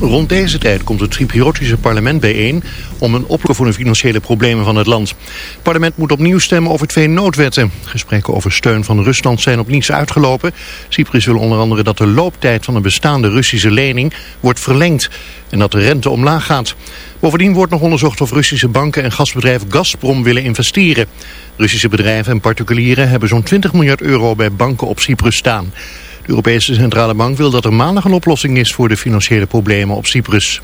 Rond deze tijd komt het Cypriotische parlement bijeen om een oplossing voor de financiële problemen van het land. Het parlement moet opnieuw stemmen over twee noodwetten. Gesprekken over steun van Rusland zijn op niets uitgelopen. Cyprus wil onder andere dat de looptijd van een bestaande Russische lening wordt verlengd en dat de rente omlaag gaat. Bovendien wordt nog onderzocht of Russische banken en gasbedrijf Gazprom willen investeren. Russische bedrijven en particulieren hebben zo'n 20 miljard euro bij banken op Cyprus staan. De Europese Centrale Bank wil dat er maandag een oplossing is voor de financiële problemen op Cyprus.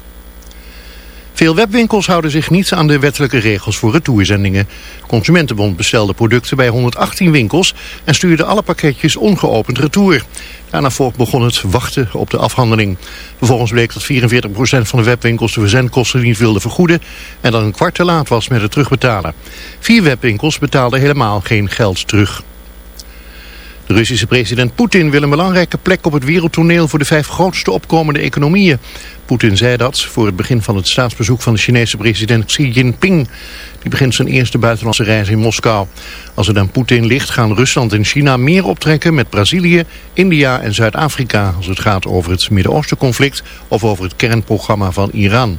Veel webwinkels houden zich niet aan de wettelijke regels voor retourzendingen. Consumentenbond bestelde producten bij 118 winkels en stuurde alle pakketjes ongeopend retour. Daarna volg begon het wachten op de afhandeling. Vervolgens bleek dat 44% van de webwinkels de verzendkosten niet wilden vergoeden en dat een kwart te laat was met het terugbetalen. Vier webwinkels betaalden helemaal geen geld terug. De Russische president Poetin wil een belangrijke plek op het wereldtoneel voor de vijf grootste opkomende economieën. Poetin zei dat voor het begin van het staatsbezoek van de Chinese president Xi Jinping. Die begint zijn eerste buitenlandse reis in Moskou. Als het aan Poetin ligt gaan Rusland en China meer optrekken met Brazilië, India en Zuid-Afrika... als het gaat over het Midden-Oosten conflict of over het kernprogramma van Iran.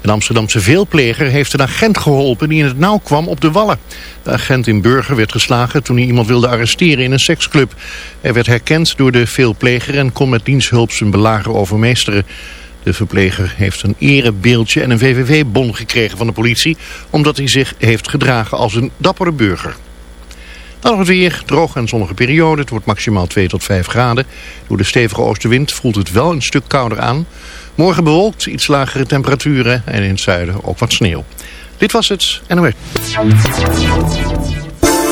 Een Amsterdamse veelpleger heeft een agent geholpen die in het nauw kwam op de Wallen. De agent in Burger werd geslagen toen hij iemand wilde arresteren in een seksclub. Hij werd herkend door de veelpleger en kon met diensthulp zijn belager overmeesteren. De verpleger heeft een erebeeldje en een VVV-bon gekregen van de politie... omdat hij zich heeft gedragen als een dappere burger. Dan nog het weer, droog en zonnige periode. Het wordt maximaal 2 tot 5 graden. Door de stevige oostenwind voelt het wel een stuk kouder aan. Morgen bewolkt, iets lagere temperaturen en in het zuiden ook wat sneeuw. Dit was het NOS.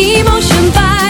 Emotion by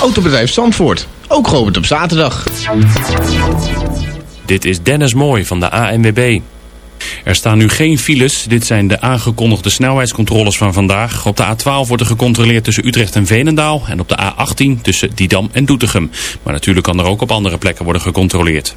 Autobedrijf Zandvoort, ook geopend op zaterdag. Dit is Dennis Mooi van de ANWB. Er staan nu geen files. Dit zijn de aangekondigde snelheidscontroles van vandaag. Op de A12 wordt er gecontroleerd tussen Utrecht en Veenendaal. En op de A18 tussen Didam en Doetinchem. Maar natuurlijk kan er ook op andere plekken worden gecontroleerd.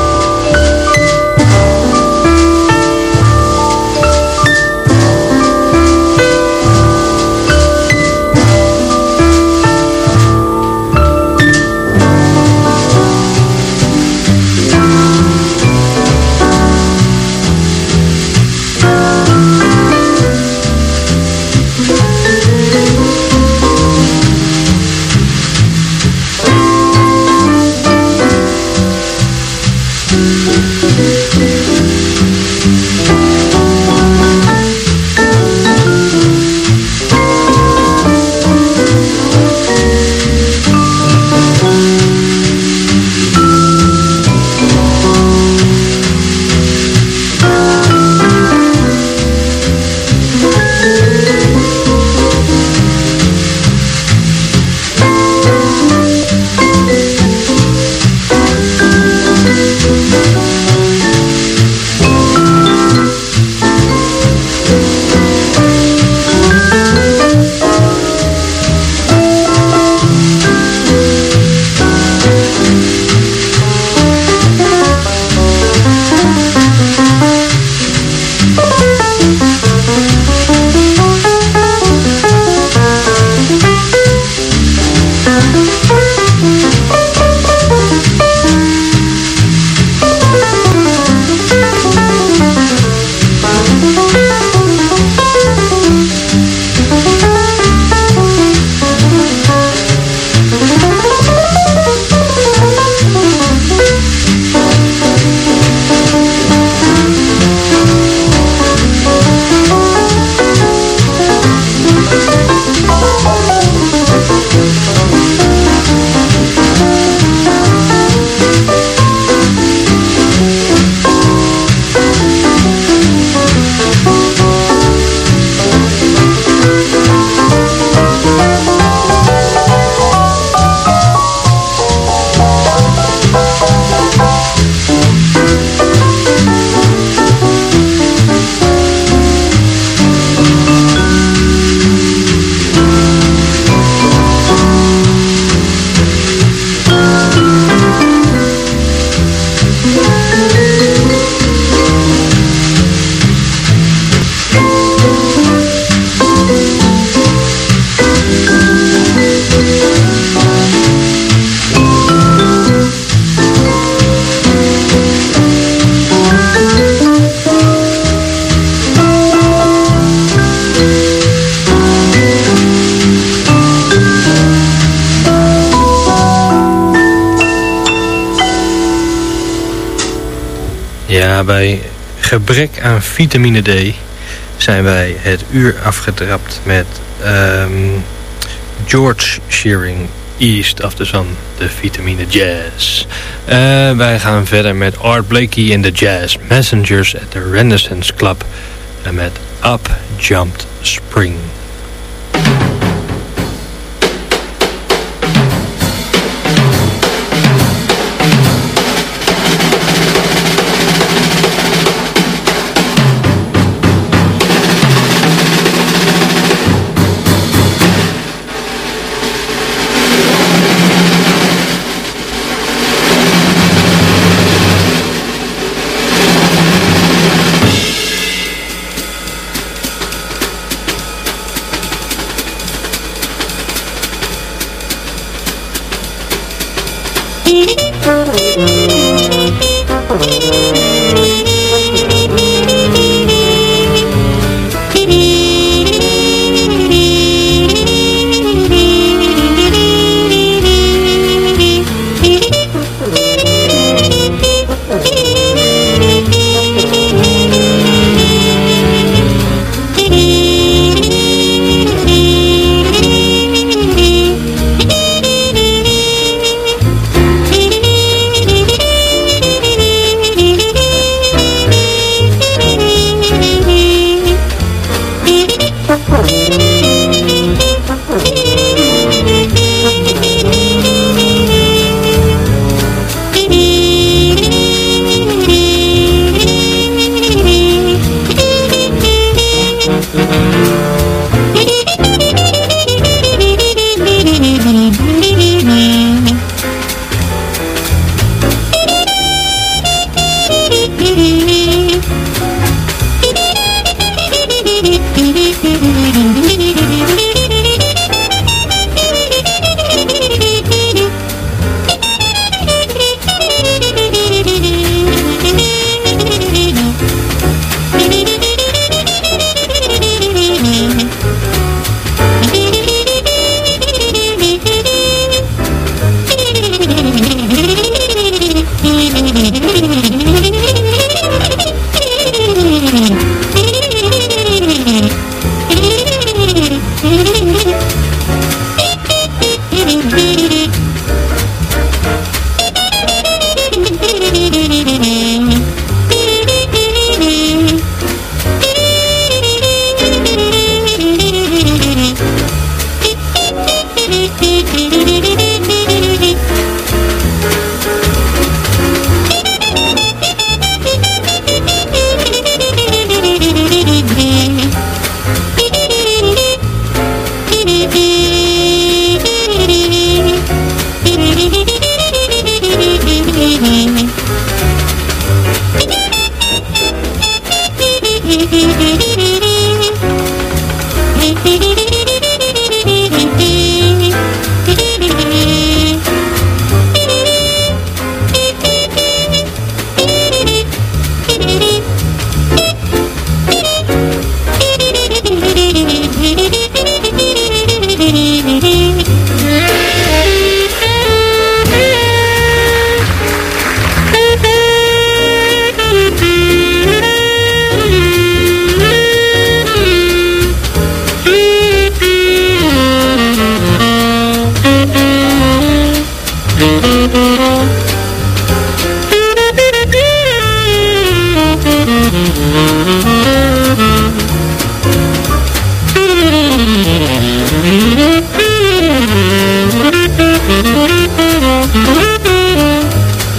Gebrek aan vitamine D zijn wij het uur afgetrapt met ehm, George Shearing, East of the Sun, de vitamine jazz. Uh, wij gaan verder met Art Blakey in de Jazz Messengers at the Renaissance Club. En met Up Jumped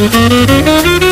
Thank you.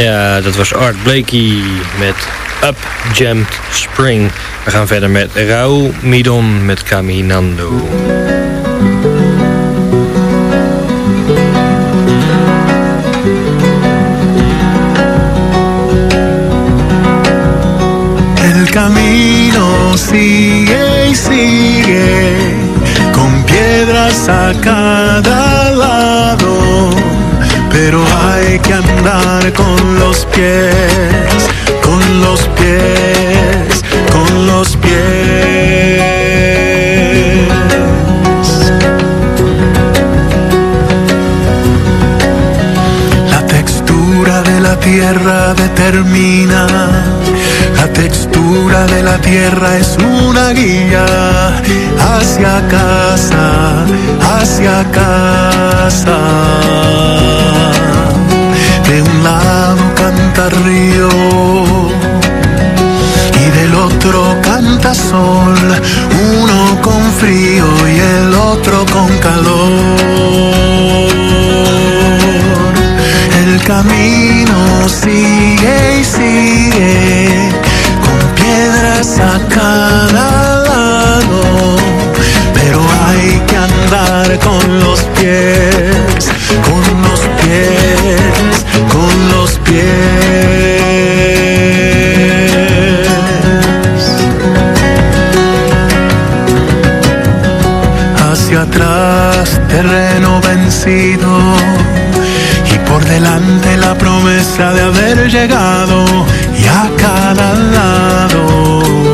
Ja, dat was Art Blakey met Up Jammed Spring. We gaan verder met Raul Midon met Caminando. El camino sigue y sigue con piedras a cada. Hay que andar con los pies, con los pies, con los pies. La textura de la tierra determina, la textura de la tierra es una guía hacia casa, hacia casa. De un lado canta río y del otro canta sol, uno con frío y el otro con calor. El camino sigue y sigue piedras a cada lado, pero hay que andar con los pies, con los pies, con los pies. Hacia atrás, terreno vencido por delante la promesa de haber llegado y a cada lado.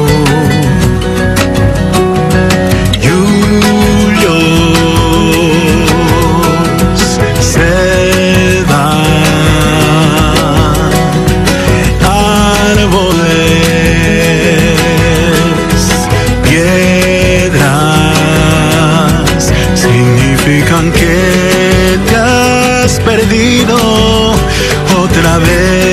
Otra vez.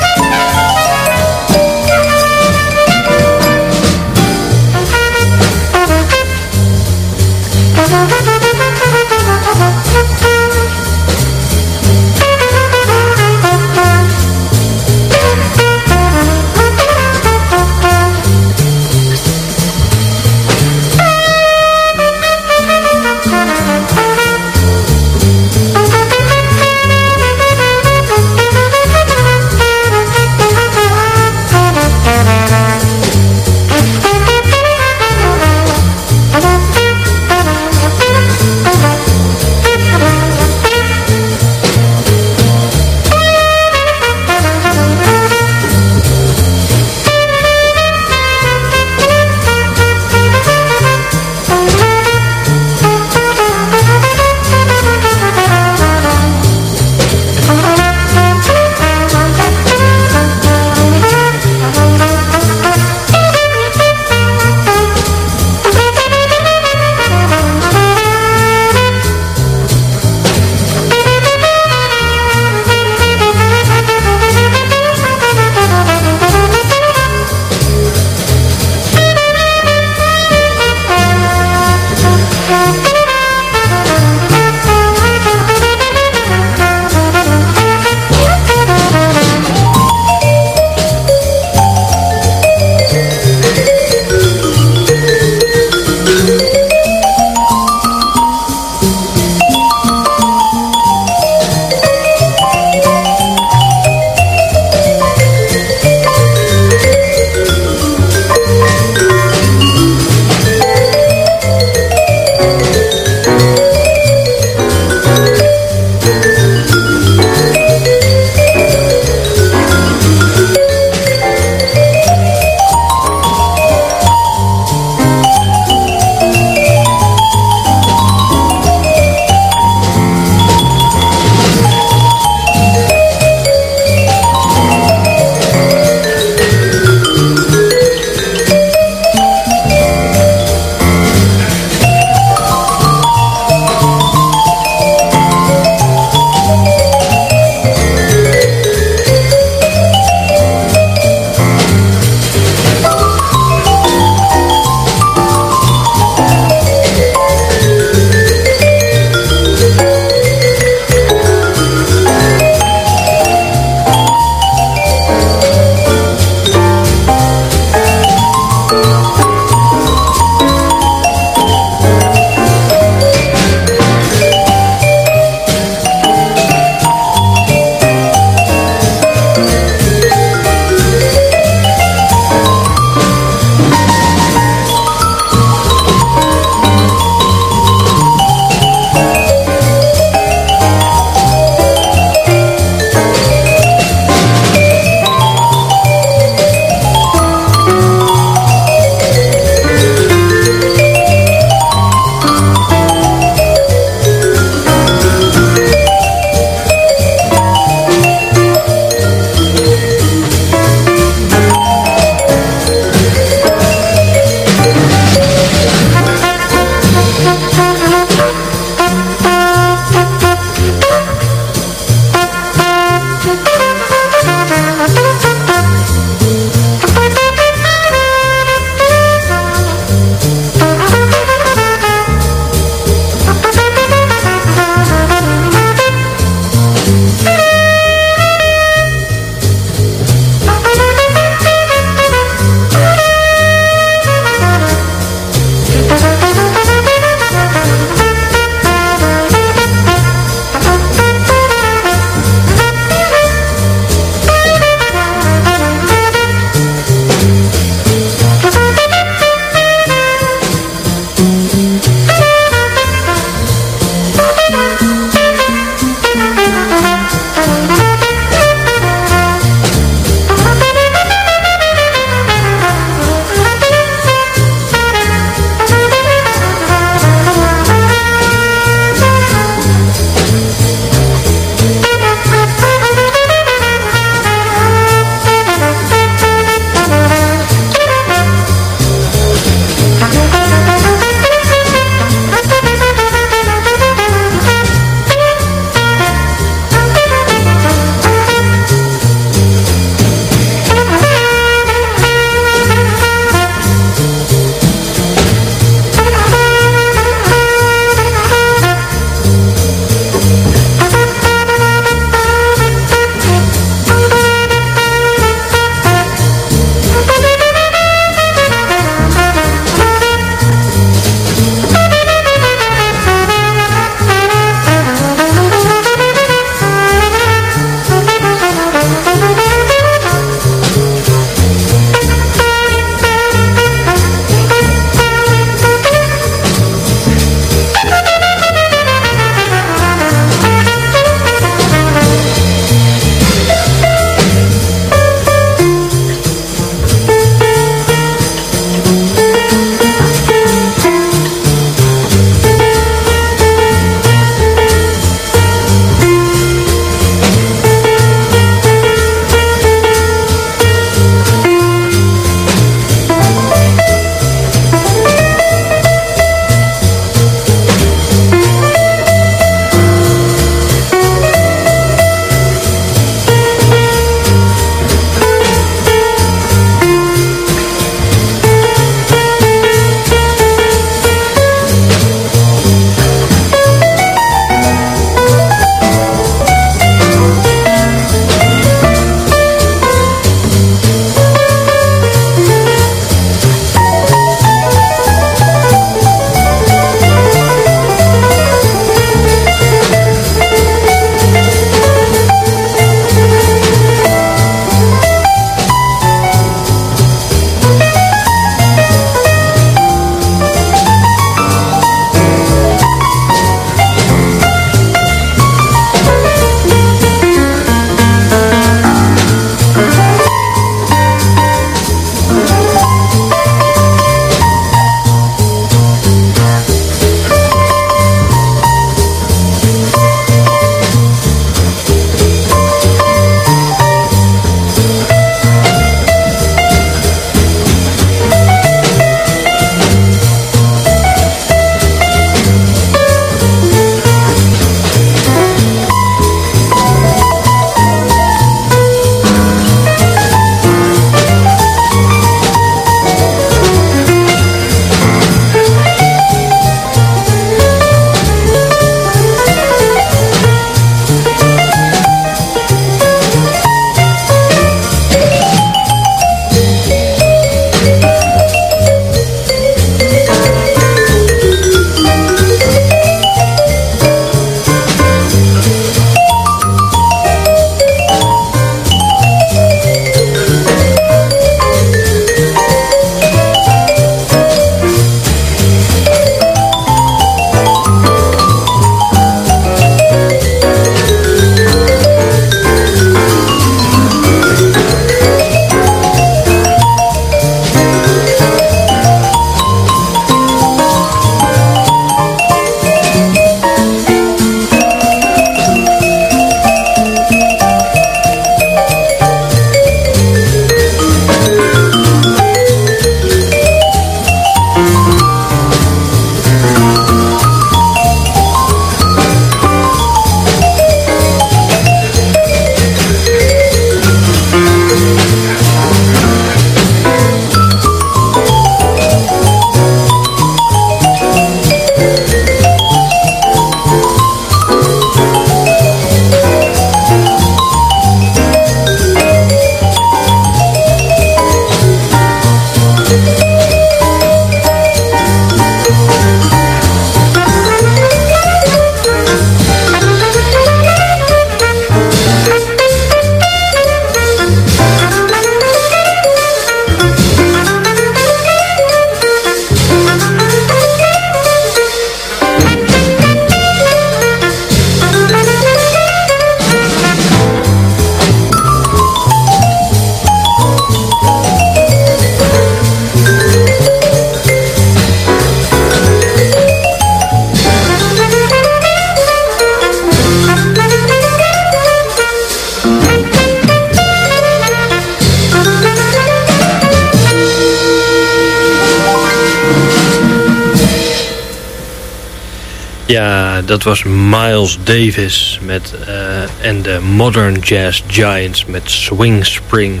Dat was Miles Davis met, uh, en de Modern Jazz Giants met Swing Spring.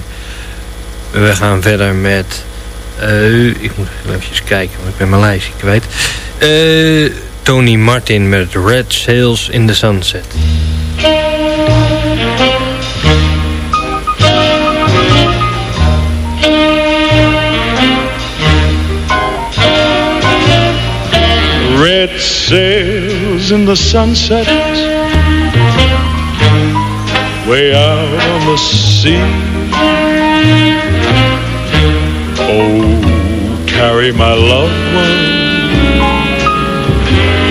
We gaan verder met... Uh, ik moet even kijken, want ik ben mijn lijstje kwijt. Uh, Tony Martin met Red Sails in the Sunset. Red sails in the sunset Way out on the sea. Oh, carry my loved one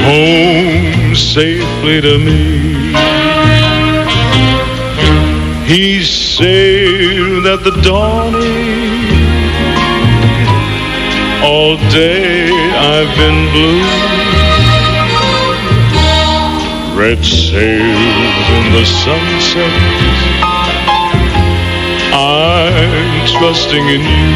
Home safely to me. He sailed at the dawning all day I've been blue Red sails in the sunset. I'm trusting in you.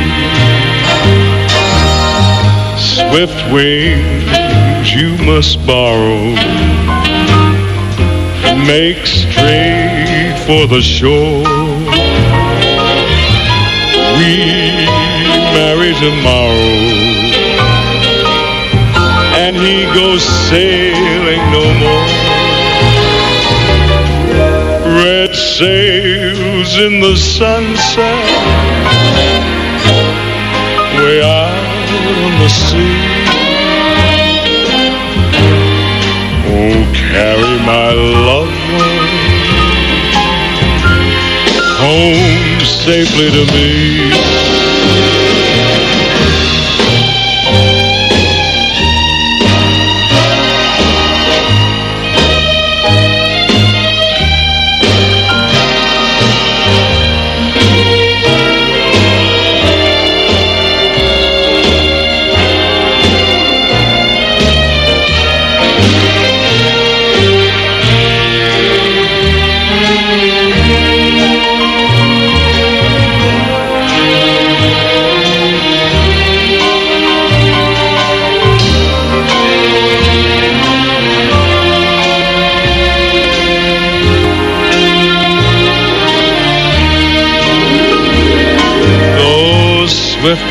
Swift wings you must borrow. Make straight for the shore. We marry tomorrow. And he goes sailing no more. Sails in the sunset, way out on the sea. Oh, carry my loved one home safely to me.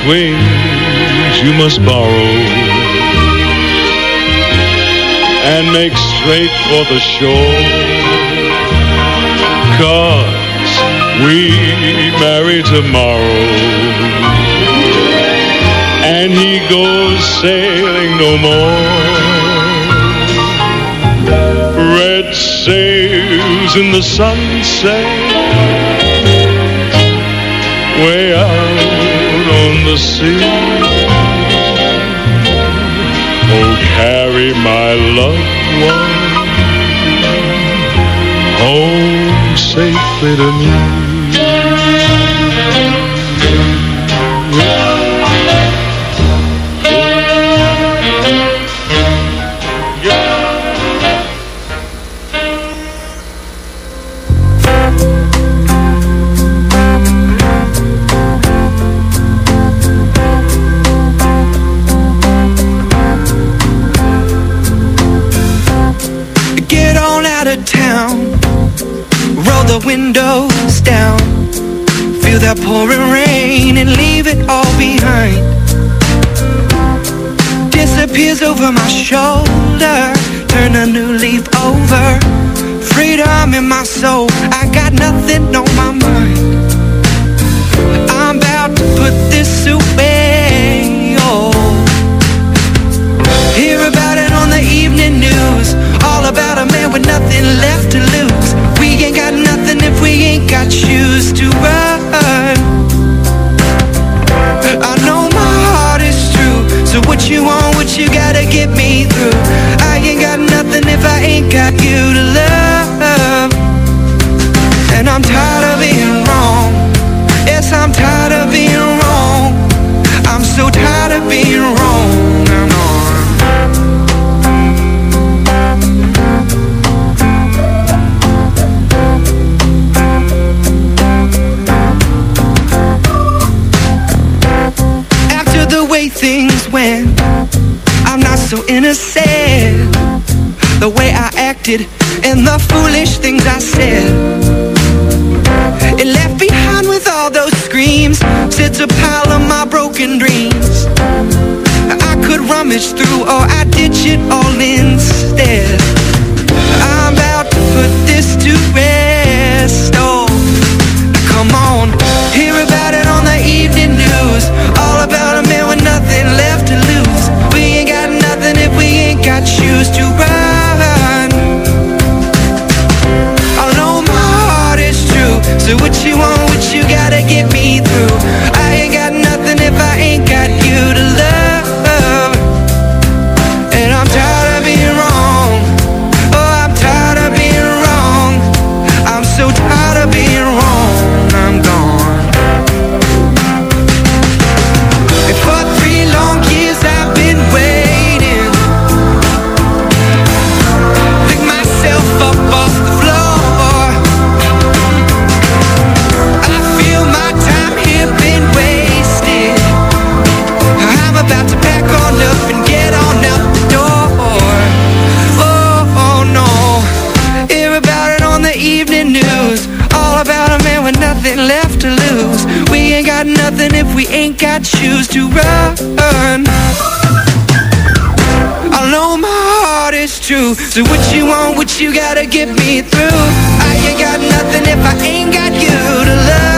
Wings you must borrow and make straight for the shore. Cause we marry tomorrow and he goes sailing no more. Red sails in the sunset way out on the sea. Oh, carry my loved one home safely to me. Over my shoulder to run. I know my heart is true. So what you want, what you gotta get me through. I ain't got nothing if I ain't got you to love.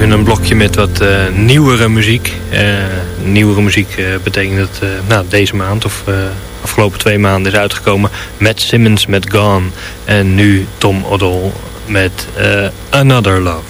even een blokje met wat eh, nieuwere muziek. Eh, nieuwere muziek eh, betekent dat nou, deze maand of afgelopen twee maanden is uitgekomen. Matt Simmons met Gone en nu Tom Odell met Another Love.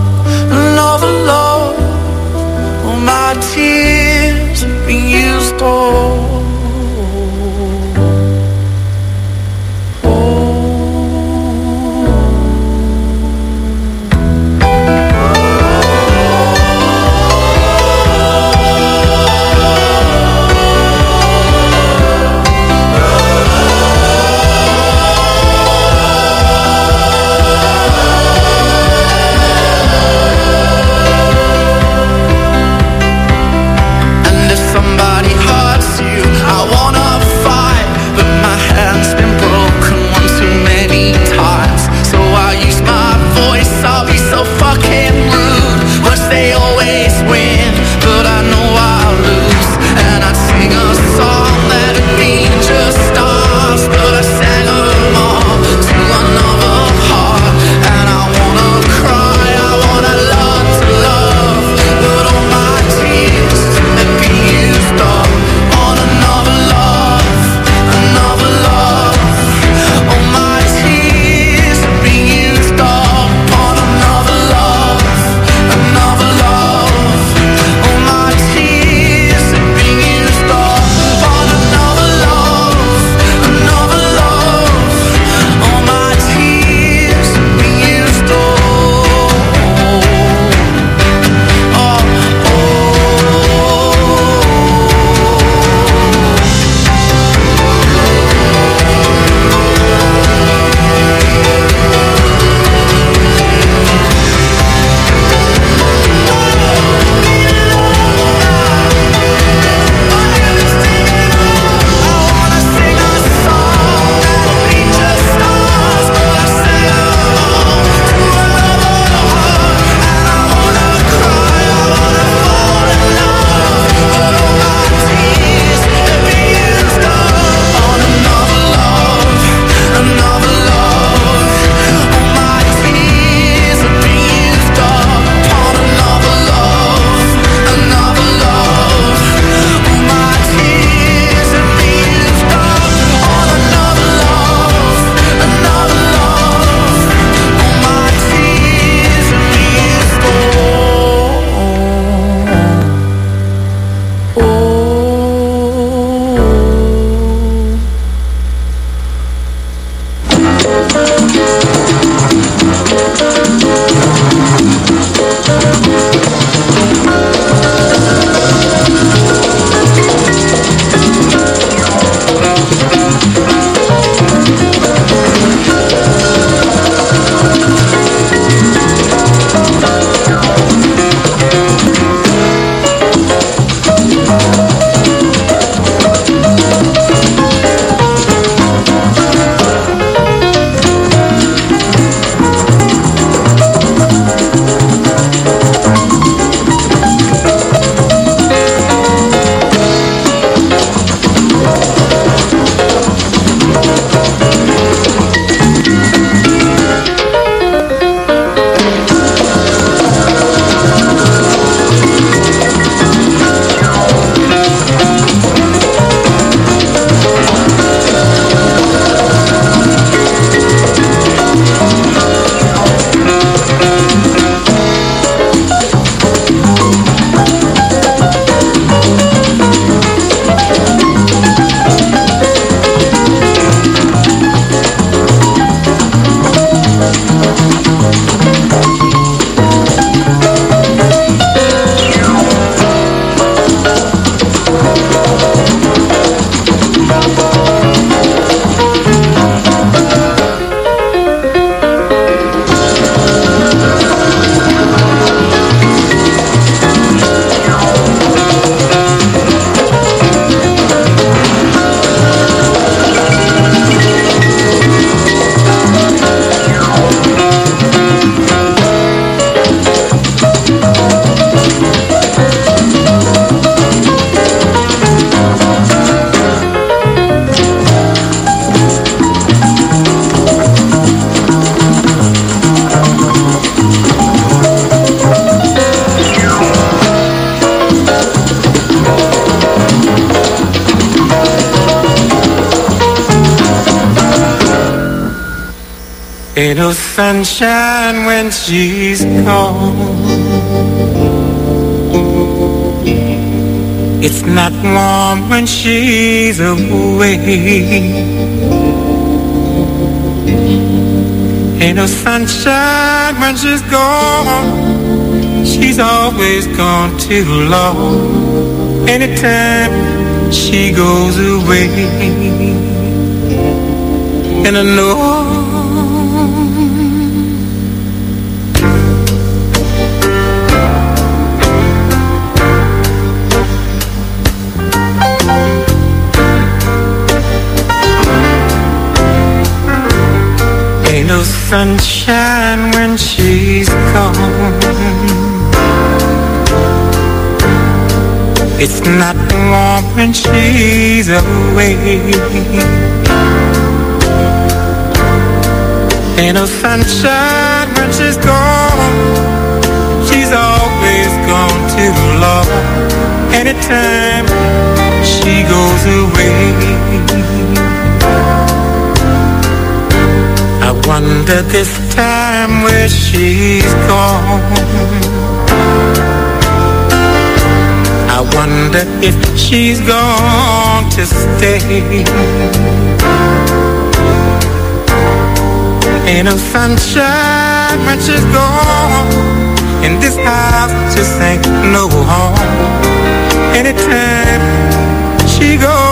my tears have been used stole Ain't no sunshine when she's gone. It's not warm when she's away. Ain't no sunshine when she's gone. She's always gone too long. Anytime she goes away. And I know sunshine when she's gone. It's not warm when she's away. Ain't no oh, sunshine when she's gone. She's always gone too long. Anytime she goes away. Wonder this time where she's gone. I wonder if she's gone to stay. Ain't no sunshine when she's gone. And this house just ain't no home. Anytime she goes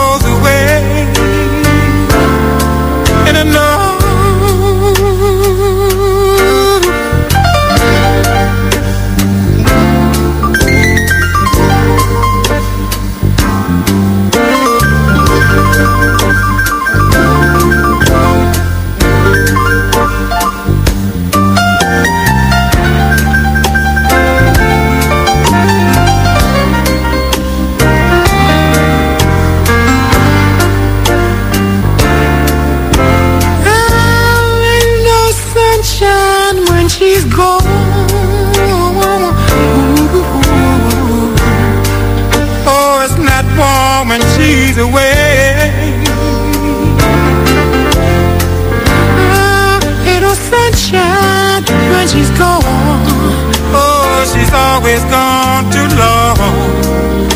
she's always gone too long.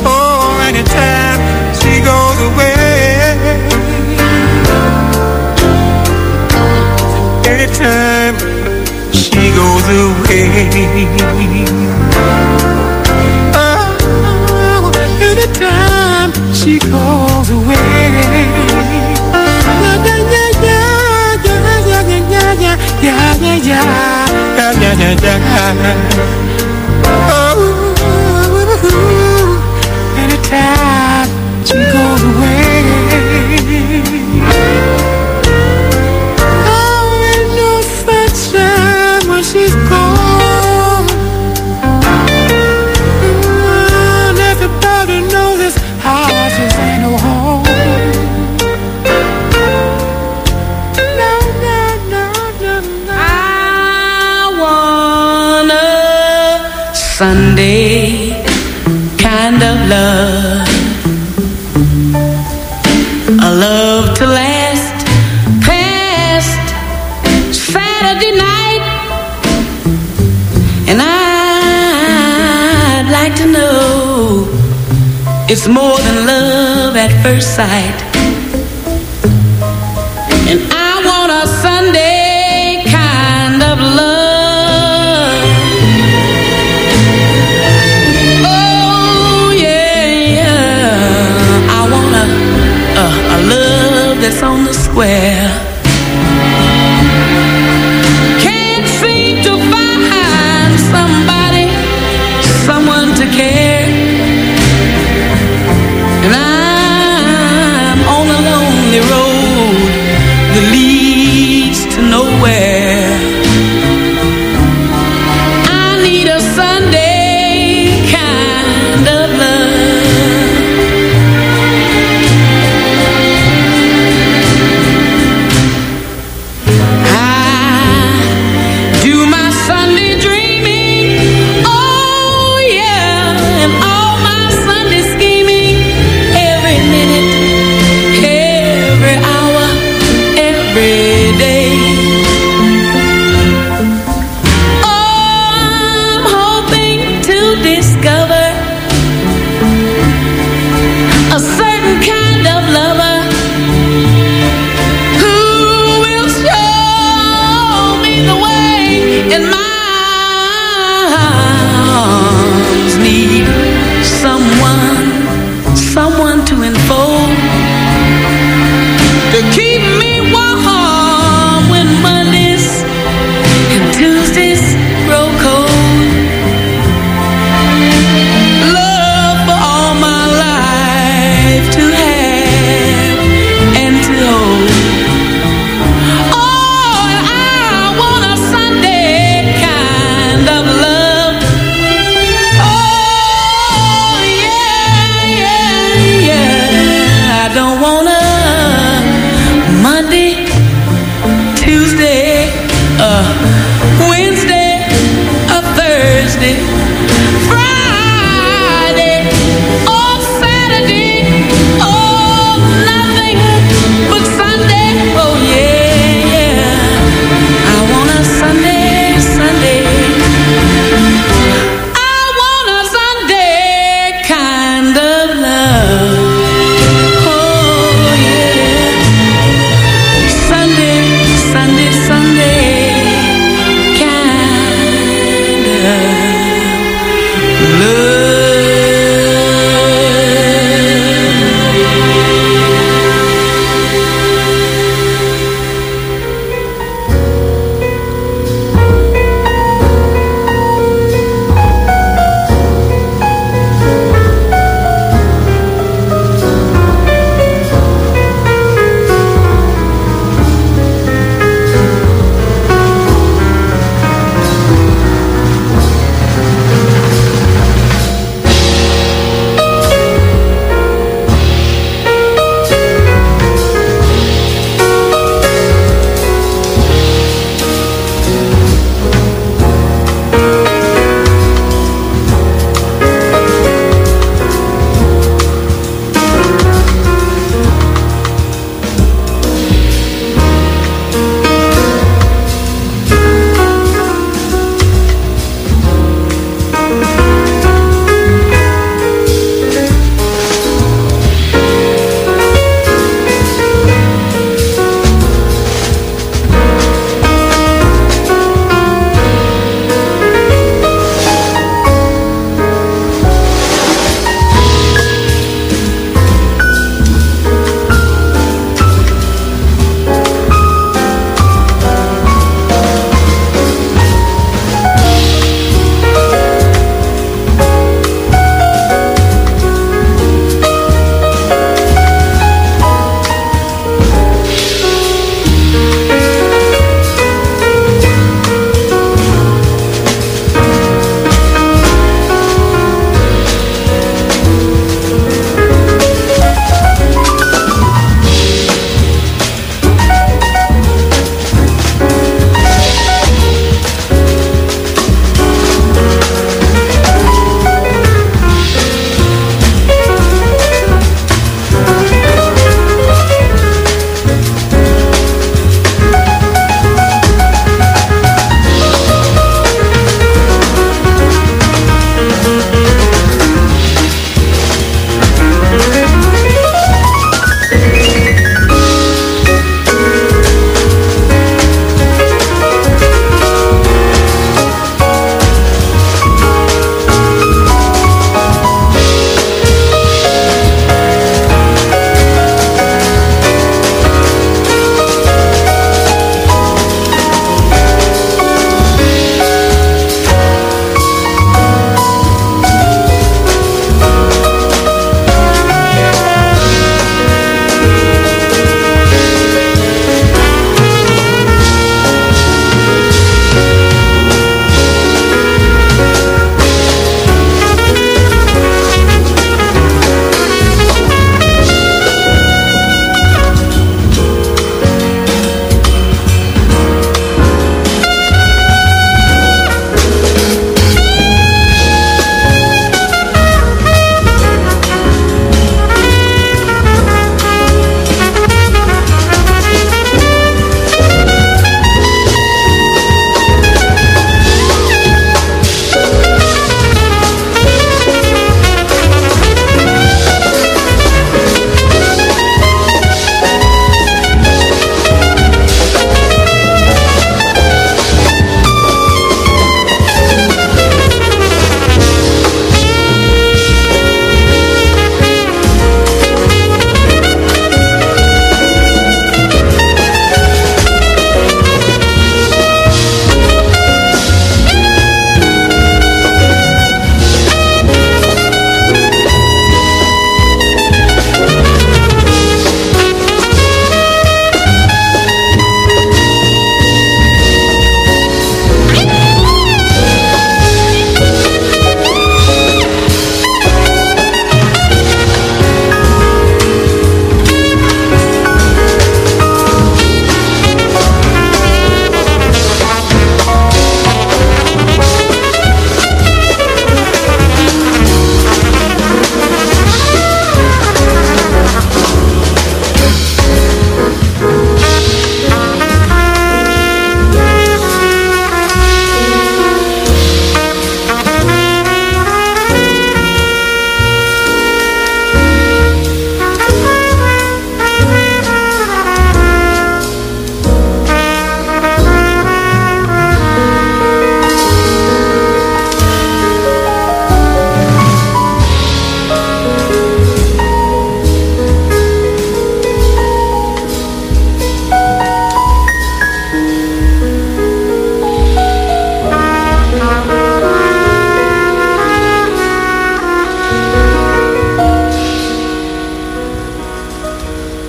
Oh, anytime she goes away, anytime she goes away. Oh, anytime she goes away. yeah, yeah, yeah, yeah, yeah, yeah. yeah yeah yeah yeah yeah yeah yeah. side.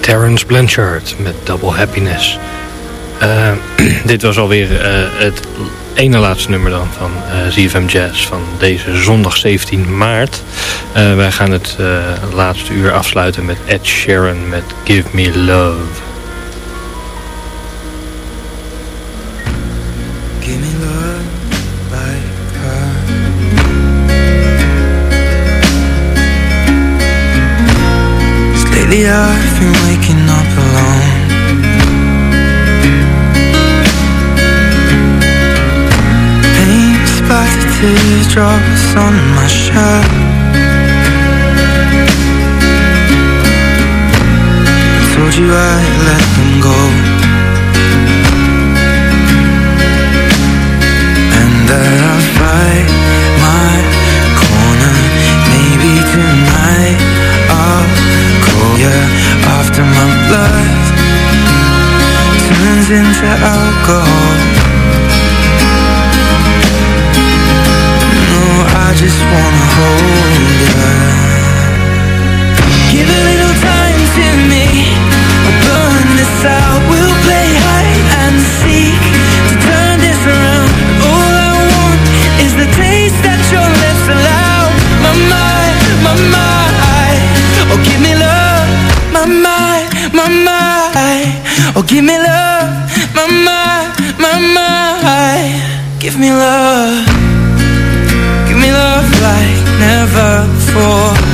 Terence Blanchard met Double Happiness. Eh, dit was alweer uh, het ene laatste nummer dan van eh, ZFM Jazz van deze zondag 17 maart. wij gaan het laatste uur afsluiten met Ed Sheeran met Give Me Love. on my shirt Give me love, give me love like never before.